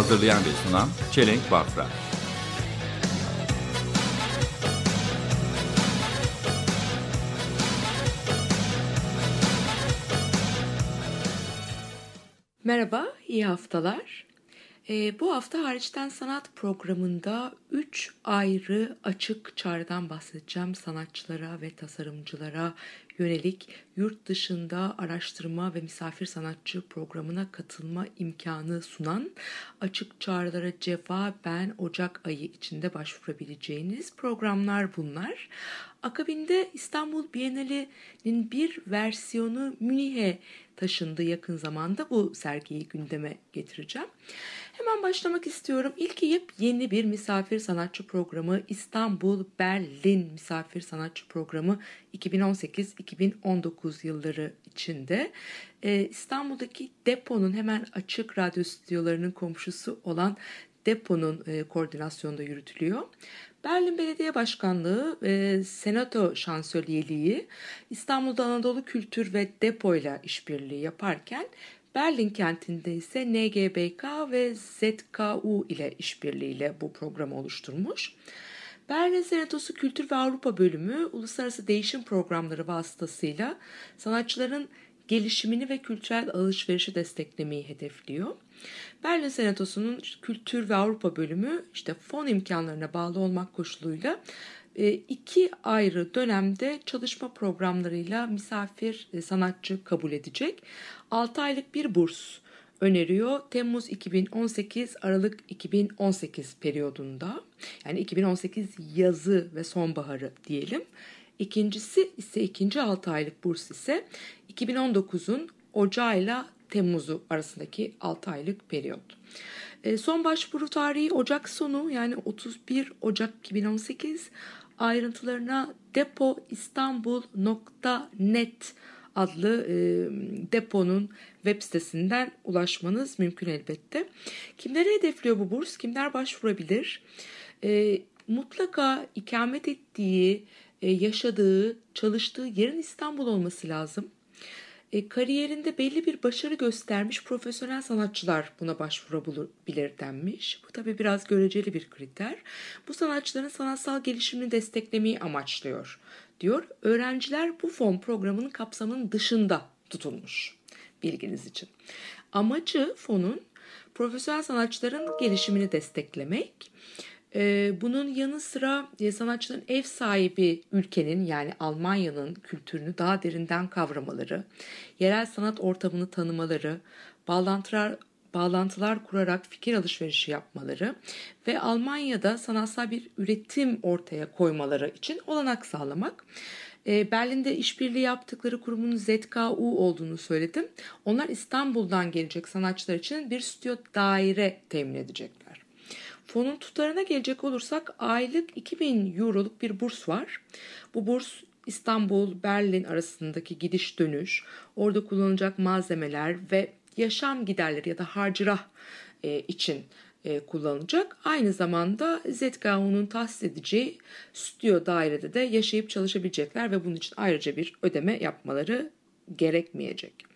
Hazırlayan ve sunan Çelenk Bafra Merhaba, iyi haftalar. Ee, bu hafta Hariçten Sanat programında 3 ayrı açık çağrıdan bahsedeceğim. Sanatçılara ve tasarımcılara yönelik yurt dışında araştırma ve misafir sanatçı programına katılma imkanı sunan açık çağrılara cevaben Ocak ayı içinde başvurabileceğiniz programlar bunlar. Akabinde İstanbul Bienali'nin bir versiyonu Münih'e taşındı yakın zamanda. Bu sergiyi gündeme getireceğim. Hemen başlamak istiyorum. İlki yeni bir misafir sanatçı programı İstanbul Berlin Misafir Sanatçı Programı 2018-2019 yılları içinde ee, İstanbul'daki deponun hemen açık radyo stüdyolarının komşusu olan deponun e, koordinasyonunda yürütülüyor. Berlin Belediye Başkanlığı ve Senato Şansölyeliği İstanbul'da Anadolu Kültür ve Depo ile işbirliği yaparken Berlin kentinde ise NGBK ve ZKU ile işbirliğiyle bu programı oluşturmuş. Berlin Senatosu Kültür ve Avrupa Bölümü uluslararası değişim programları vasıtasıyla sanatçıların gelişimini ve kültürel alışverişi desteklemeyi hedefliyor. Berlin Senatosu'nun Kültür ve Avrupa Bölümü işte fon imkanlarına bağlı olmak koşuluyla e, iki ayrı dönemde çalışma programlarıyla misafir e, sanatçı kabul edecek. 6 aylık bir burs öneriyor. Temmuz 2018 Aralık 2018 periyodunda yani 2018 yazı ve sonbaharı diyelim. İkincisi ise ikinci 6 aylık burs ise 2019'un Ocağıyla Temmuz'u arasındaki 6 aylık periyot. E, son başvuru tarihi Ocak sonu yani 31 Ocak 2018 ayrıntılarına depoistanbul.net adlı e, deponun web sitesinden ulaşmanız mümkün elbette. Kimleri hedefliyor bu burs? Kimler başvurabilir? E, mutlaka ikamet ettiği, yaşadığı, çalıştığı yerin İstanbul olması lazım. E, kariyerinde belli bir başarı göstermiş profesyonel sanatçılar buna başvurabilir denmiş. Bu tabii biraz göreceli bir kriter. Bu sanatçıların sanatsal gelişimini desteklemeyi amaçlıyor diyor. Öğrenciler bu fon programının kapsamının dışında tutulmuş bilginiz için. Amacı fonun profesyonel sanatçıların gelişimini desteklemek. Ee, bunun yanı sıra e, sanatçıların ev sahibi ülkenin yani Almanya'nın kültürünü daha derinden kavramaları, yerel sanat ortamını tanımaları, bağlantılar bağlantılar kurarak fikir alışverişi yapmaları ve Almanya'da sanatsal bir üretim ortaya koymaları için olanak sağlamak. Ee, Berlin'de işbirliği yaptıkları kurumun ZKU olduğunu söyledim. Onlar İstanbul'dan gelecek sanatçılar için bir stüdyo daire temin edecekler. Fonun tutarına gelecek olursak aylık 2000 euroluk bir burs var. Bu burs İstanbul, Berlin arasındaki gidiş dönüş, orada kullanılacak malzemeler ve yaşam giderleri ya da harcırah e, için e, kullanılacak. Aynı zamanda ZKU'nun tahsis edeceği stüdyo dairede de yaşayıp çalışabilecekler ve bunun için ayrıca bir ödeme yapmaları gerekmeyecek.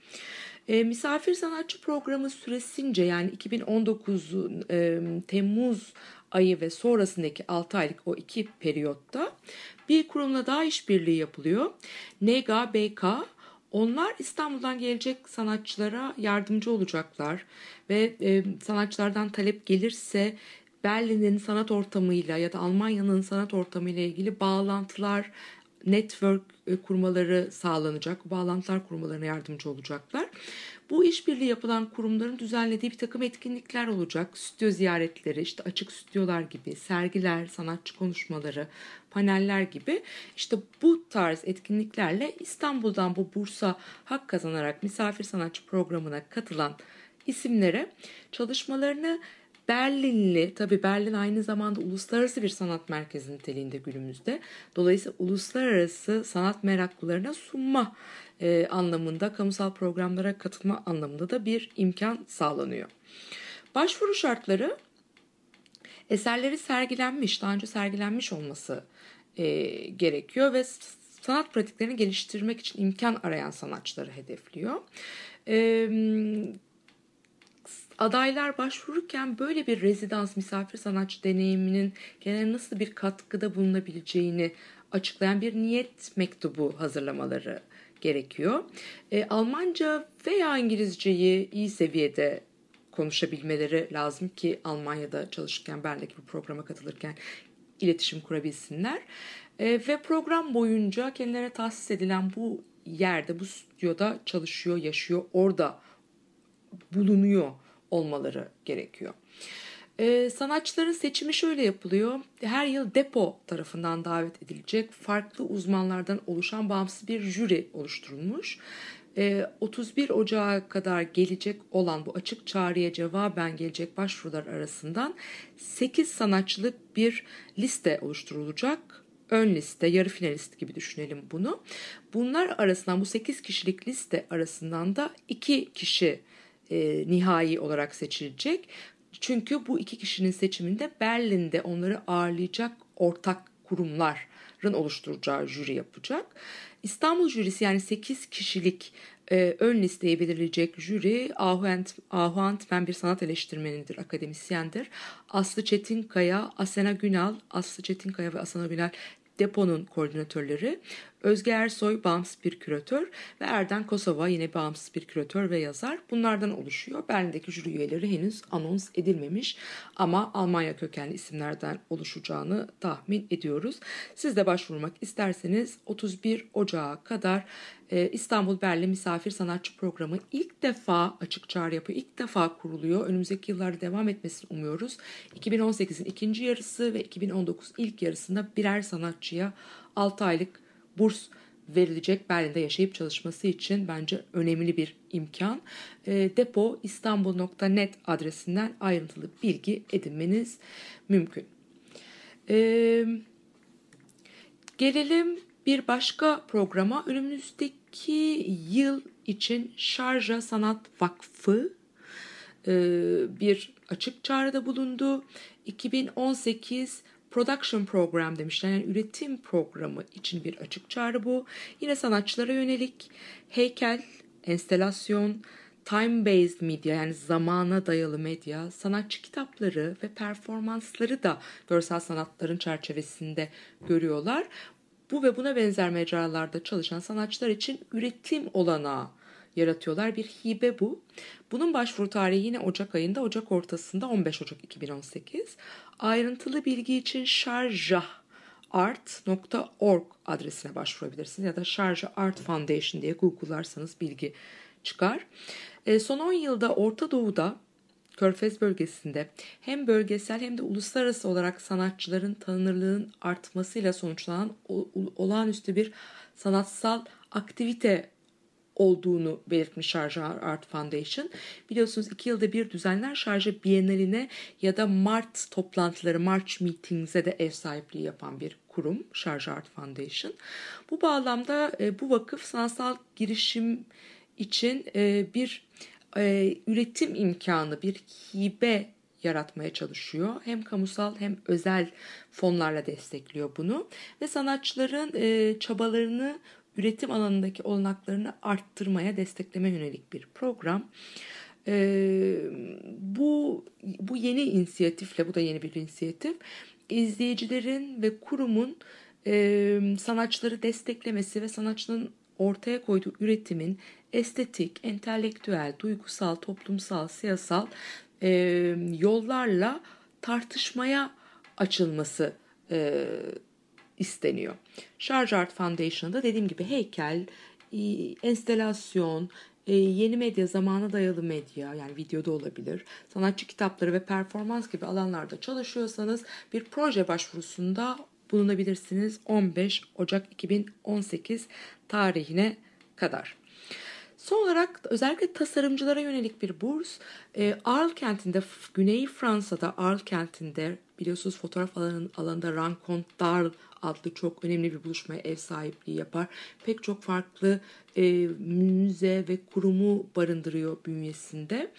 E, misafir sanatçı programı süresince yani 2019 e, Temmuz ayı ve sonrasındaki 6 aylık o iki periyotta bir kurumla daha işbirliği yapılıyor. NEGA BK onlar İstanbul'dan gelecek sanatçılara yardımcı olacaklar ve e, sanatçılardan talep gelirse Berlin'in sanat ortamıyla ya da Almanya'nın sanat ortamıyla ilgili bağlantılar, network e, kurmaları sağlanacak. Bağlantılar kurmalarına yardımcı olacaklar. Bu işbirliği yapılan kurumların düzenlediği bir takım etkinlikler olacak. Stüdyo ziyaretleri, işte açık stüdyolar gibi, sergiler, sanatçı konuşmaları, paneller gibi. İşte bu tarz etkinliklerle İstanbul'dan bu bursa hak kazanarak misafir sanatçı programına katılan isimlere çalışmalarını Berlinli, tabii Berlin aynı zamanda uluslararası bir sanat merkezi niteliğinde günümüzde. Dolayısıyla uluslararası sanat meraklılarına sunma e, anlamında, kamusal programlara katılma anlamında da bir imkan sağlanıyor. Başvuru şartları eserleri sergilenmiş, daha önce sergilenmiş olması e, gerekiyor ve sanat pratiklerini geliştirmek için imkan arayan sanatçıları hedefliyor. E, adaylar başvururken böyle bir rezidans misafir sanatçı deneyiminin genel nasıl bir katkıda bulunabileceğini açıklayan bir niyet mektubu hazırlamaları gerekiyor. E, Almanca veya İngilizceyi iyi seviyede konuşabilmeleri lazım ki Almanya'da çalışırken Berlin'deki bir programa katılırken iletişim kurabilsinler. E, ve program boyunca kendilerine tahsis edilen bu yerde, bu stüdyoda çalışıyor, yaşıyor, orada bulunuyor olmaları gerekiyor. Ee, sanatçıların seçimi şöyle yapılıyor. Her yıl depo tarafından davet edilecek farklı uzmanlardan oluşan bağımsız bir jüri oluşturulmuş. Ee, 31 Ocağı kadar gelecek olan bu açık çağrıya cevaben gelecek başvurular arasından 8 sanatçılık bir liste oluşturulacak ön liste, yarı finalist gibi düşünelim bunu. Bunlar arasından bu 8 kişilik liste arasından da 2 kişi e, nihai olarak seçilecek. Çünkü bu iki kişinin seçiminde Berlin'de onları ağırlayacak ortak kurumların oluşturacağı jüri yapacak. İstanbul jürisi yani 8 kişilik e, ön listeyi belirleyecek jüri Ahu, Ant, Ahu Antmen bir sanat eleştirmenidir, akademisyendir. Aslı Çetinkaya, Asena Günal, Aslı Çetinkaya ve Asena Günal deponun koordinatörleri. Özge Ersoy bağımsız bir küratör ve Erden Kosova yine bağımsız bir küratör ve yazar. Bunlardan oluşuyor. Berlin'deki jüri üyeleri henüz anons edilmemiş ama Almanya kökenli isimlerden oluşacağını tahmin ediyoruz. Siz de başvurmak isterseniz 31 Ocağı kadar e, İstanbul Berlin Misafir Sanatçı Programı ilk defa açık çağrı yapıyor. İlk defa kuruluyor. Önümüzdeki yıllarda devam etmesini umuyoruz. 2018'in ikinci yarısı ve 2019 ilk yarısında birer sanatçıya 6 aylık burs verilecek Berlin'de yaşayıp çalışması için bence önemli bir imkan. E, depo istanbul.net adresinden ayrıntılı bilgi edinmeniz mümkün. E, gelelim bir başka programa. Önümüzdeki yıl için Şarja Sanat Vakfı e, bir açık çağrıda bulundu. 2018 Production Program demişler. Yani üretim programı için bir açık çağrı bu. Yine sanatçılara yönelik heykel, enstelasyon, time-based medya yani zamana dayalı medya, sanatçı kitapları ve performansları da görsel sanatların çerçevesinde görüyorlar. Bu ve buna benzer mecralarda çalışan sanatçılar için üretim olanağı yaratıyorlar. Bir hibe bu. Bunun başvuru tarihi yine Ocak ayında, Ocak ortasında 15 Ocak 2018. Ayrıntılı bilgi için şarjahart.org adresine başvurabilirsiniz ya da Şarja Art Foundation diye google'larsanız bilgi çıkar. E, son 10 yılda Orta Doğu'da Körfez bölgesinde hem bölgesel hem de uluslararası olarak sanatçıların tanınırlığın artmasıyla sonuçlanan olağanüstü bir sanatsal aktivite olduğunu belirtmiş Şarja Art Foundation. Biliyorsunuz iki yılda bir düzenler Şarja Biennaline ya da Mart toplantıları, March Meetings'e de ev sahipliği yapan bir kurum Şarja Art Foundation. Bu bağlamda e, bu vakıf sanatsal girişim için e, bir e, üretim imkanı, bir hibe yaratmaya çalışıyor. Hem kamusal hem özel fonlarla destekliyor bunu ve sanatçıların e, çabalarını üretim alanındaki olanaklarını arttırmaya, destekleme yönelik bir program. Ee, bu bu yeni inisiyatifle, bu da yeni bir inisiyatif, izleyicilerin ve kurumun e, sanatçıları desteklemesi ve sanatçının ortaya koyduğu üretimin estetik, entelektüel, duygusal, toplumsal, siyasal e, yollarla tartışmaya açılması e, isteniyor. Charge Art Foundation'da dediğim gibi heykel, enstelasyon, e, yeni medya, zamana dayalı medya yani videoda olabilir, sanatçı kitapları ve performans gibi alanlarda çalışıyorsanız bir proje başvurusunda bulunabilirsiniz 15 Ocak 2018 tarihine kadar. Son olarak özellikle tasarımcılara yönelik bir burs. E, Arles kentinde, Güney Fransa'da Arles kentinde biliyorsunuz fotoğraf alanın, alanında Rencontre d'Arles adlı çok önemli bir buluşmaya ev sahipliği yapar. Pek çok farklı e, müze ve kurumu barındırıyor bünyesinde.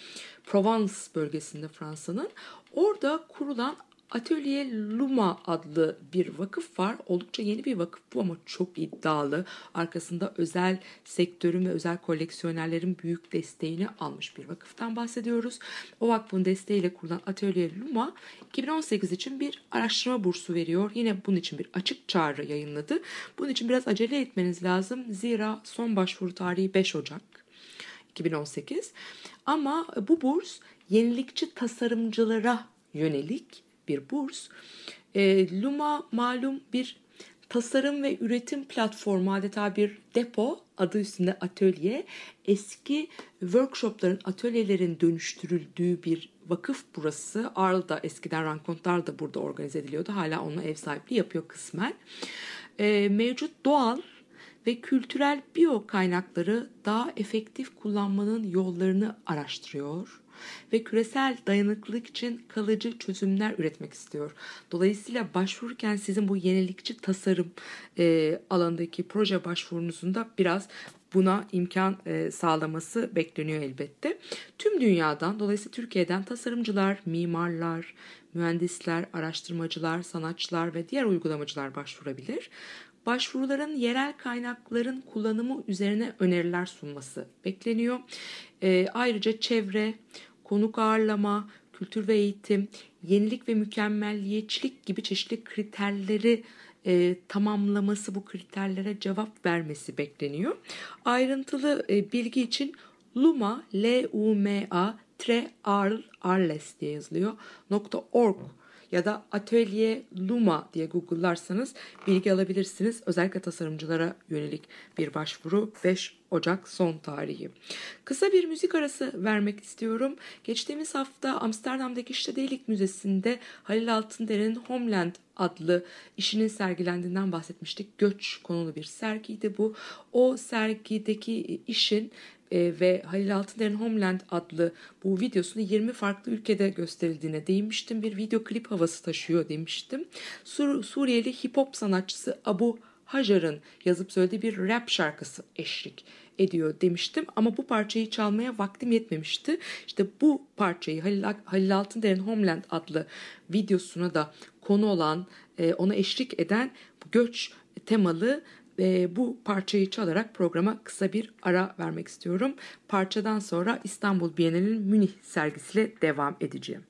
Provence bölgesinde Fransa'nın. Orada kurulan Atelier Luma adlı bir vakıf var. Oldukça yeni bir vakıf bu ama çok iddialı. Arkasında özel sektörün ve özel koleksiyonerlerin büyük desteğini almış bir vakıftan bahsediyoruz. O vakfın desteğiyle kurulan Atelier Luma 2018 için bir araştırma bursu veriyor. Yine bunun için bir açık çağrı yayınladı. Bunun için biraz acele etmeniz lazım. Zira son başvuru tarihi 5 Ocak. 2018. Ama bu burs yenilikçi tasarımcılara yönelik bir burs. E, Luma malum bir tasarım ve üretim platformu adeta bir depo adı üstünde atölye. Eski workshopların, atölyelerin dönüştürüldüğü bir vakıf burası. Arl'da eskiden Rankontlar da burada organize ediliyordu. Hala onunla ev sahipliği yapıyor kısmen. E, mevcut doğal ve kültürel biyo kaynakları daha efektif kullanmanın yollarını araştırıyor ve küresel dayanıklılık için kalıcı çözümler üretmek istiyor. Dolayısıyla başvururken sizin bu yenilikçi tasarım e, alandaki proje başvurunuzun da biraz buna imkan e, sağlaması bekleniyor elbette. Tüm dünyadan dolayısıyla Türkiye'den tasarımcılar, mimarlar, mühendisler, araştırmacılar, sanatçılar ve diğer uygulamacılar başvurabilir başvuruların yerel kaynakların kullanımı üzerine öneriler sunması bekleniyor. E, ayrıca çevre, konuk ağırlama, kültür ve eğitim, yenilik ve mükemmelliyetçilik gibi çeşitli kriterleri e, tamamlaması, bu kriterlere cevap vermesi bekleniyor. Ayrıntılı e, bilgi için Luma, L-U-M-A, tre Arl, Arles diye yazılıyor. .org ya da Atölye Luma diye google'larsanız bilgi alabilirsiniz. Özellikle tasarımcılara yönelik bir başvuru 5 Ocak son tarihi. Kısa bir müzik arası vermek istiyorum. Geçtiğimiz hafta Amsterdam'daki Stedelijk Müzesi'nde Halil Altınder'in Homeland adlı işinin sergilendiğinden bahsetmiştik. Göç konulu bir sergiydi bu. O sergideki işin e, ve Halil Altınder'in Homeland adlı bu videosunu 20 farklı ülkede gösterildiğine değinmiştim. Bir video klip havası taşıyor demiştim. Sur Suriyeli hip hop sanatçısı Abu Hajar'ın yazıp söylediği bir rap şarkısı eşlik ediyor demiştim ama bu parçayı çalmaya vaktim yetmemişti. İşte bu parçayı Halil, Halil Altınder'in Homeland adlı videosuna da konu olan, e, ona eşlik eden göç temalı e, bu parçayı çalarak programa kısa bir ara vermek istiyorum. Parçadan sonra İstanbul Bienali'nin Münih sergisiyle devam edeceğim.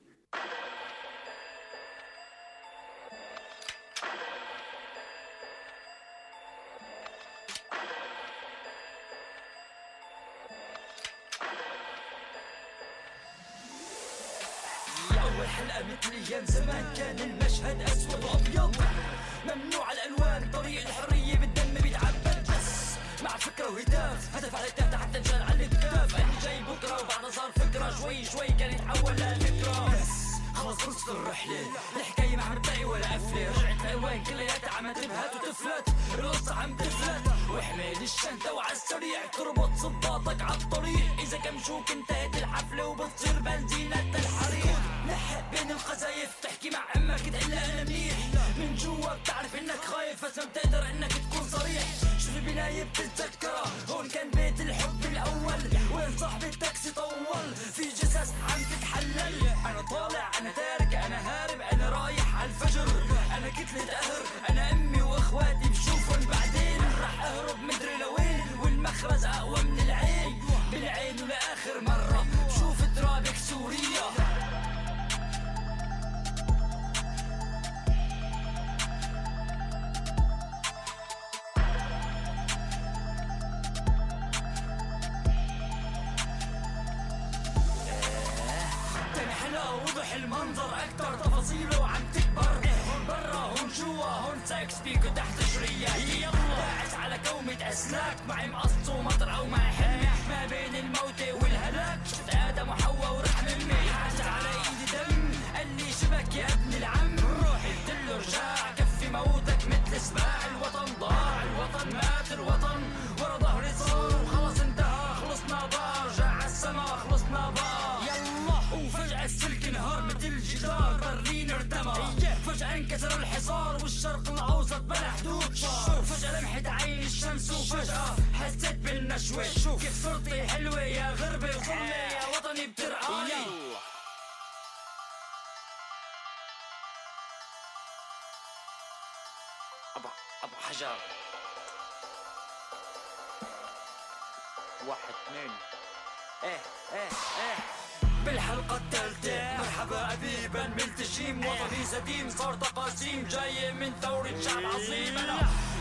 فكرة وهداف هدف على التافه حتى انشال على الكتاف اللي جاي بكرة وبعدها صار فكرة شوي شوي كان يتحول بس خلص خلصت الرحلة. الحكاية ما عم تلاقي ولا قفلة. رجعت الألوان كلياتها عم تبهت وتفلت. القصة عم تفلت. واحمل الشنطة وعلى السريع تربط صباطك على الطريق. إذا كمشوك انتهت الحفلة وبتصير بنزينة الحريق. لحق بين القذايف تحكي مع أمك تقول لها أنا منيح جوا بتعرف إنك خايف بس ما بتقدر إنك تكون صريح. شوف البناية بتتذكرها. هون كان بيت الحب الأول. وين صاحب التاكسي طول. في جثث عم تتحلل. أنا طالع أنا تارك أنا هارب أنا رايح على الفجر. أنا كتلة قهر أنا أمي وأخواتي بشوفهم. بعدين رح أهرب مدري لوين. والمخرج أقوى من الشرق الأوسط بلا حدود صار فجأة لمحت عين الشمس وفجأة حسيت بالنشوة. كيف صرتي حلوة يا غربة وظلمة يا وطني بترعاني أبو حجر. واحد اثنين. إيه إيه إيه. بالحلقة الثالثة. مرحبا أبيبا ملتجيم وطني سديم. صار تقاسيم جاية من ثورة شعب عظيم. أنا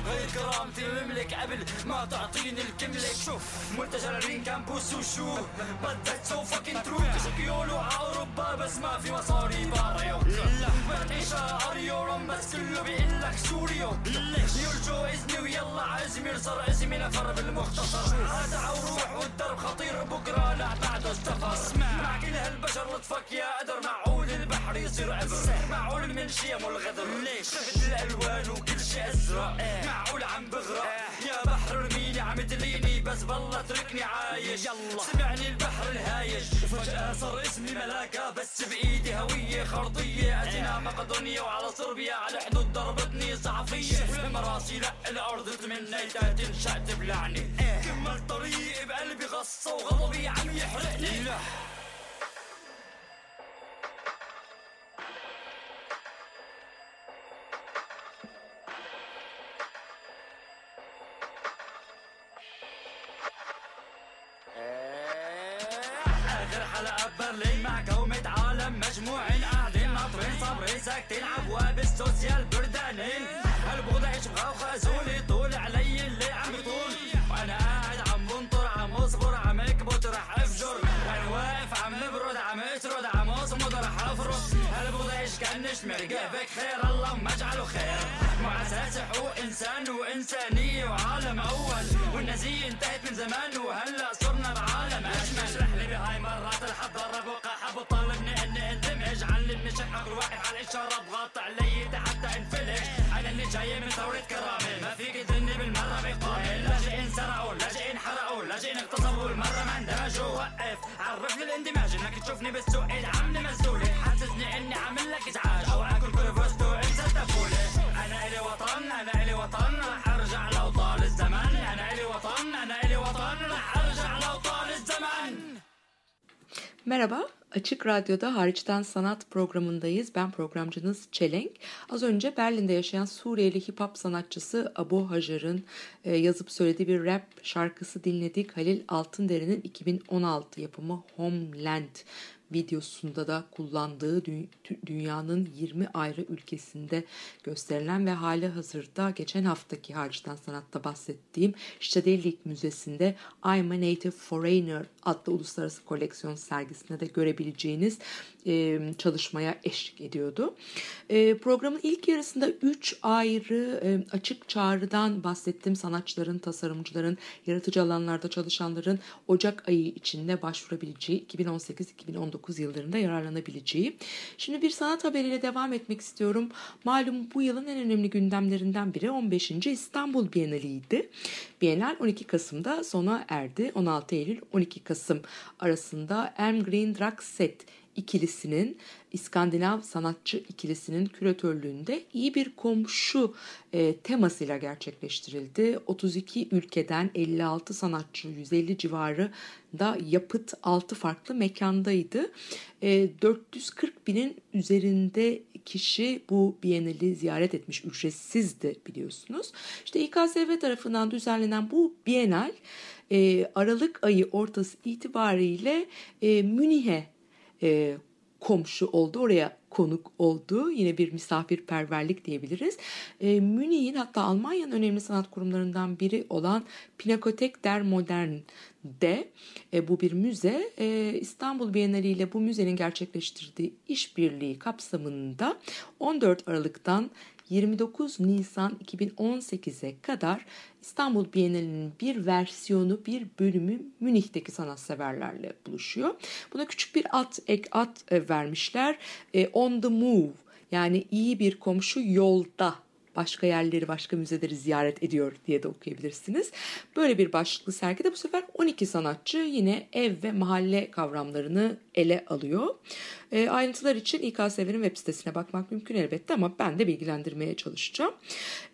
غير كرامتي مملك قبل ما تعطيني الكملك. شوف متجررين كامبوس وشو؟ بدك سو فاكين ترو يقولوا ع اوروبا بس ما في مصاري باريو لا ما تعيشها اريورم بس كله بيقول لك سوريو يرجو إذني ويلا عزمي صار اسمي نفر بالمختصر. يصير أزرق. معقول من شيم والغدر؟ ليش؟ شفت الألوان وكل شيء أزرق. معقول عم بغرق. يا بحر ارميني عم تليني بس بالله اتركني عايش. يلا. سمعني البحر الهايج وفجأة صار اسمي ملاكة بس بإيدي هوية خرطية أتينا مقدونيا وعلى صربيا على حدود ضربتني صحفية. ولما راسي لا الأرض تمنيتها تنشأ تبلعني. كمل طريقي بقلبي غصة وغضبي عم يحرقني. صابرين ساكتين عبواب السوسيال بردانين. هالبغض عيش بغاوخة زولي طول علي اللي عم يطول وأنا قاعد عم بنطر عم أصبر عم أكبت رح أفجر. وأنا واقف عم نبرد عم اترد عم أصمد رح افرط هالبغض عيش كانش مرقى بك خير الله ما اجعله خير. مع أساس حقوق إنسان وإنسانية وعالم أول. والنازيه انتهت من زمان وهلا صرنا بعالم أجمل. اشرح لي بهاي مرات رح اتدرب وقع طالبني اني اندمج علمني شحق الواحد على الاشاره بغطى علي حتى انفلج أنا اللي جاي من ثورة كرامه ما فيك تدني بالمرة بقامه لاجئين سرقوا لاجئين حرقوا لاجئين اغتصبوا المرة ما اندمجوا. وقف. عرفني الاندماج إنك تشوفني بالسوق. عامله مسؤولي. حسسني إني عامل لك إزعاج. أو أكل كرفستو إنسى تفولي أنا إلي وطن أنا إلي وطن. رح أرجع لو طال الزمن أنا إلي وطن أنا إلي وطن. رح أرجع لو طال الزمن Merhaba, Açık Radyo'da Hariçten Sanat programındayız. Ben programcınız Çelenk. Az önce Berlin'de yaşayan Suriyeli hip hop sanatçısı Abu Hajar'ın e, yazıp söylediği bir rap şarkısı dinledik. Halil Altındere'nin 2016 yapımı Homeland videosunda da kullandığı dünyanın 20 ayrı ülkesinde gösterilen ve hali hazırda geçen haftaki hariçten sanatta bahsettiğim Stedelijk Müzesi'nde I'm a Native Foreigner adlı uluslararası koleksiyon sergisinde de görebileceğiniz e, çalışmaya eşlik ediyordu. E, programın ilk yarısında 3 ayrı e, açık çağrıdan bahsettim. Sanatçıların, tasarımcıların, yaratıcı alanlarda çalışanların Ocak ayı içinde başvurabileceği 2018-2019 yıllarında yararlanabileceği. Şimdi bir sanat haberiyle devam etmek istiyorum. Malum bu yılın en önemli gündemlerinden biri 15. İstanbul Bienaliydi. Bienal 12 Kasım'da sona erdi. 16 Eylül 12 Kasım arasında Elm Green Set ikilisinin İskandinav sanatçı ikilisinin küratörlüğünde iyi bir komşu e, temasıyla gerçekleştirildi. 32 ülkeden 56 sanatçı 150 civarı da yapıt 6 farklı mekandaydı. E, 440 binin üzerinde kişi bu Biennale'i ziyaret etmiş. Ücretsizdi biliyorsunuz. İşte İKSV tarafından düzenlenen bu Biennale e, Aralık ayı ortası itibariyle e, Münih'e e, komşu oldu. Oraya konuk oldu. Yine bir misafirperverlik diyebiliriz. E, Münih'in hatta Almanya'nın önemli sanat kurumlarından biri olan Pinakotek der Modern'de e, bu bir müze. E, İstanbul Bienali ile bu müzenin gerçekleştirdiği işbirliği kapsamında 14 Aralık'tan 29 Nisan 2018'e kadar İstanbul Bienali'nin bir versiyonu, bir bölümü Münih'teki sanatseverlerle buluşuyor. Buna küçük bir at, ek at e, vermişler. E, on the move yani iyi bir komşu yolda başka yerleri, başka müzeleri ziyaret ediyor diye de okuyabilirsiniz. Böyle bir başlıklı sergide bu sefer 12 sanatçı yine ev ve mahalle kavramlarını ele alıyor. E, ayrıntılar için İKSV'nin web sitesine bakmak mümkün elbette ama ben de bilgilendirmeye çalışacağım.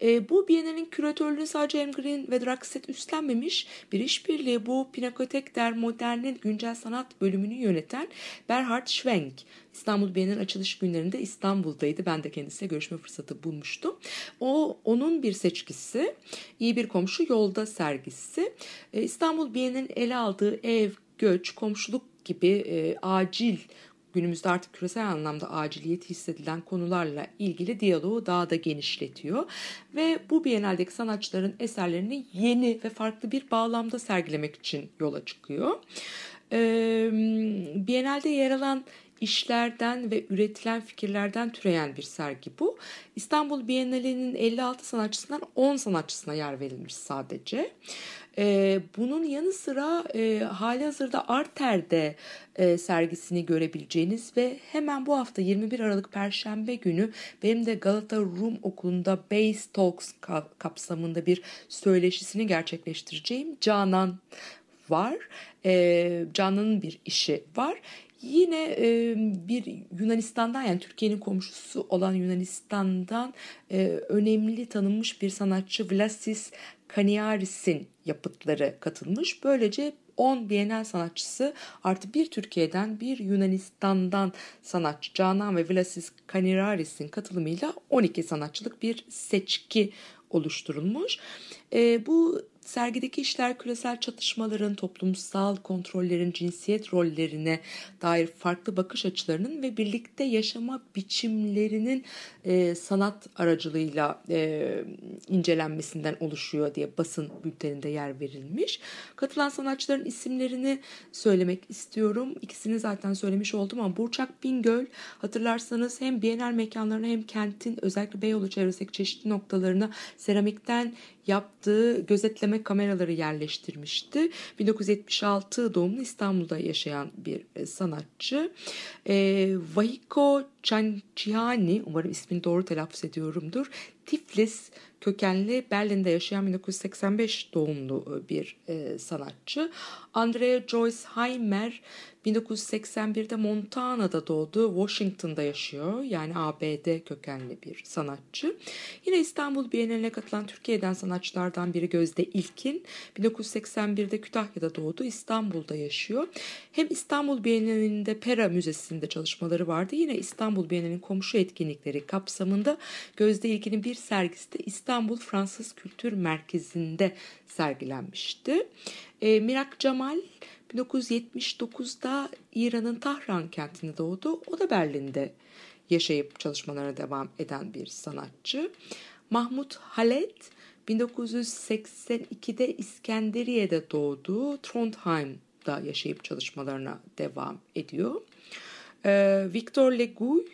E, bu Biennale'nin küratörlüğünü sadece Em Green ve Draxet üstlenmemiş bir işbirliği bu Pinakotek der Modern'in güncel sanat bölümünü yöneten Berhard Schwenk. İstanbul Bienal'in açılış günlerinde İstanbul'daydı. Ben de kendisiyle görüşme fırsatı bulmuştum. O onun bir seçkisi, iyi bir komşu yolda sergisi. E, İstanbul Bienal'in ele aldığı ev, göç, komşuluk gibi e, acil günümüzde artık küresel anlamda aciliyet hissedilen konularla ilgili diyaloğu daha da genişletiyor. Ve bu Biennale'deki sanatçıların eserlerini yeni ve farklı bir bağlamda sergilemek için yola çıkıyor. Ee, Biennale'de yer alan işlerden ve üretilen fikirlerden türeyen bir sergi bu. İstanbul Bienali'nin 56 sanatçısından 10 sanatçısına yer verilmiş sadece. Ee, bunun yanı sıra e, hali hazırda Arter'de e, sergisini görebileceğiniz ve hemen bu hafta 21 Aralık Perşembe günü benim de Galata Rum Okulu'nda Base Talks kapsamında bir söyleşisini gerçekleştireceğim. Canan var. E, Canan'ın bir işi var. Yine e, bir Yunanistan'dan yani Türkiye'nin komşusu olan Yunanistan'dan e, önemli tanınmış bir sanatçı Vlasis Kaniaris'in yapıtları katılmış. Böylece 10 Bienal sanatçısı artı bir Türkiye'den bir Yunanistan'dan sanatçı Canan ve Vlasis Kaniaris'in katılımıyla 12 sanatçılık bir seçki oluşturulmuş. E, bu sergideki işler küresel çatışmaların, toplumsal kontrollerin, cinsiyet rollerine dair farklı bakış açılarının ve birlikte yaşama biçimlerinin e, sanat aracılığıyla e, incelenmesinden oluşuyor diye basın bülteninde yer verilmiş. Katılan sanatçıların isimlerini söylemek istiyorum. İkisini zaten söylemiş oldum ama Burçak Bingöl hatırlarsanız hem Bienal mekanlarına hem kentin özellikle Beyoğlu çevresindeki çeşitli noktalarına seramikten yaptığı gözetleme kameraları yerleştirmişti. 1976 doğumlu İstanbul'da yaşayan bir e, sanatçı. E, Vahiko Canciani, umarım ismini doğru telaffuz ediyorumdur. Tiflis kökenli Berlin'de yaşayan 1985 doğumlu e, bir e, sanatçı. Andrea Joyce Heimer 1981'de Montana'da doğdu. Washington'da yaşıyor. Yani ABD kökenli bir sanatçı. Yine İstanbul Bienali'ne katılan Türkiye'den sanatçılardan biri Gözde İlkin. 1981'de Kütahya'da doğdu. İstanbul'da yaşıyor. Hem İstanbul Bienali'nde Pera Müzesi'nde çalışmaları vardı. Yine İstanbul Bienali'nin komşu etkinlikleri kapsamında Gözde İlkin'in bir sergisi de İstanbul Fransız Kültür Merkezi'nde sergilenmişti. E, Mirak Cemal 1979'da İran'ın Tahran kentinde doğdu. O da Berlin'de yaşayıp çalışmalarına devam eden bir sanatçı. Mahmut Halet 1982'de İskenderiye'de doğdu. Trondheim'da yaşayıp çalışmalarına devam ediyor. Ee, Victor Leguy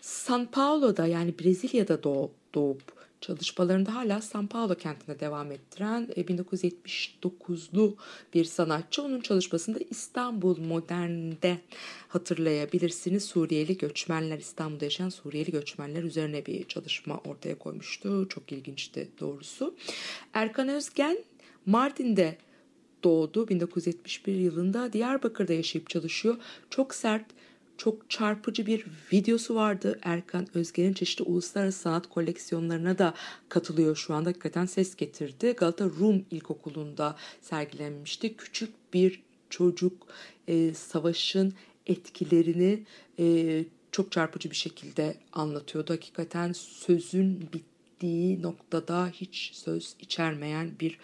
San Paulo'da yani Brezilya'da doğup çalışmalarında hala San Paulo kentinde devam ettiren 1979'lu e, bir sanatçı. Onun çalışmasında İstanbul Modern'de hatırlayabilirsiniz. Suriyeli göçmenler, İstanbul'da yaşayan Suriyeli göçmenler üzerine bir çalışma ortaya koymuştu. Çok ilginçti doğrusu. Erkan Özgen Mardin'de doğdu 1971 yılında. Diyarbakır'da yaşayıp çalışıyor. Çok sert, çok çarpıcı bir videosu vardı. Erkan Özgen'in çeşitli uluslararası sanat koleksiyonlarına da katılıyor şu anda. Hakikaten ses getirdi. Galata Rum İlkokulu'nda sergilenmişti. Küçük bir çocuk e, savaşın etkilerini e, çok çarpıcı bir şekilde anlatıyordu. Hakikaten sözün bittiği noktada hiç söz içermeyen bir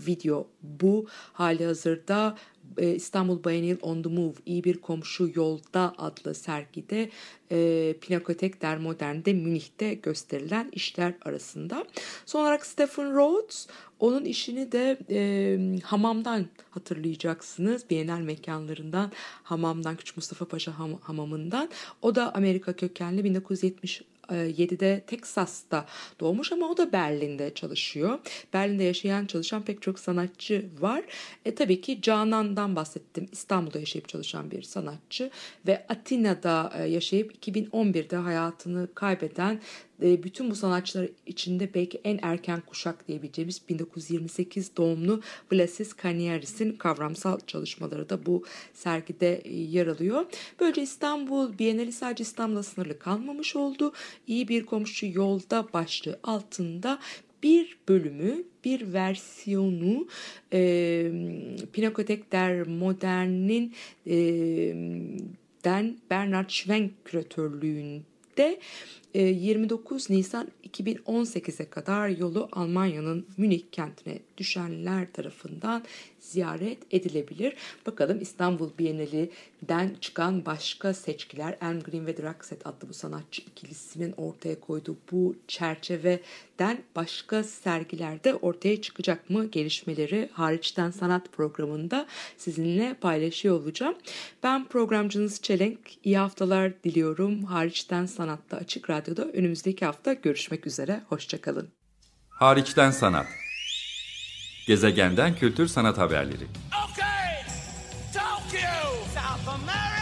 video bu. Hali hazırda e, İstanbul Biennial on the Move iyi bir komşu yolda adlı sergide e, Pinakotek der Modern'de Münih'te gösterilen işler arasında. Son olarak Stephen Rhodes onun işini de e, hamamdan hatırlayacaksınız. Bienal mekanlarından, hamamdan, Küçük Mustafa Paşa ham, hamamından. O da Amerika kökenli 1970 7'de Teksas'ta doğmuş ama o da Berlin'de çalışıyor. Berlin'de yaşayan çalışan pek çok sanatçı var. E tabii ki Canan'dan bahsettim. İstanbul'da yaşayıp çalışan bir sanatçı ve Atina'da e, yaşayıp 2011'de hayatını kaybeden e, bütün bu sanatçılar içinde belki en erken kuşak diyebileceğimiz 1928 doğumlu Vlasis Kanieris'in kavramsal çalışmaları da bu sergide e, yer alıyor. Böylece İstanbul Bienali sadece İstanbul'a sınırlı kalmamış oldu. İyi bir komşu yolda başlığı altında bir bölümü, bir versiyonu e, Pinakotek der Modern'in e, den Bernard Schwenk küratörlüğünde 29 e, Nisan 2018'e kadar yolu Almanya'nın Münih kentine düşenler tarafından ziyaret edilebilir. Bakalım İstanbul Bienali'den çıkan başka seçkiler Elmgren ve Draxet adlı bu sanatçı ikilisinin ortaya koyduğu bu çerçeveden başka sergilerde ortaya çıkacak mı gelişmeleri hariçten sanat programında sizinle paylaşıyor olacağım. Ben programcınız Çelenk. İyi haftalar diliyorum. Hariçten Sanat'ta Açık Radyo'da önümüzdeki hafta görüşmek üzere. Hoşçakalın. Hariçten sanat. Gezegenden kültür sanat haberleri. Okay, Tokyo, South America,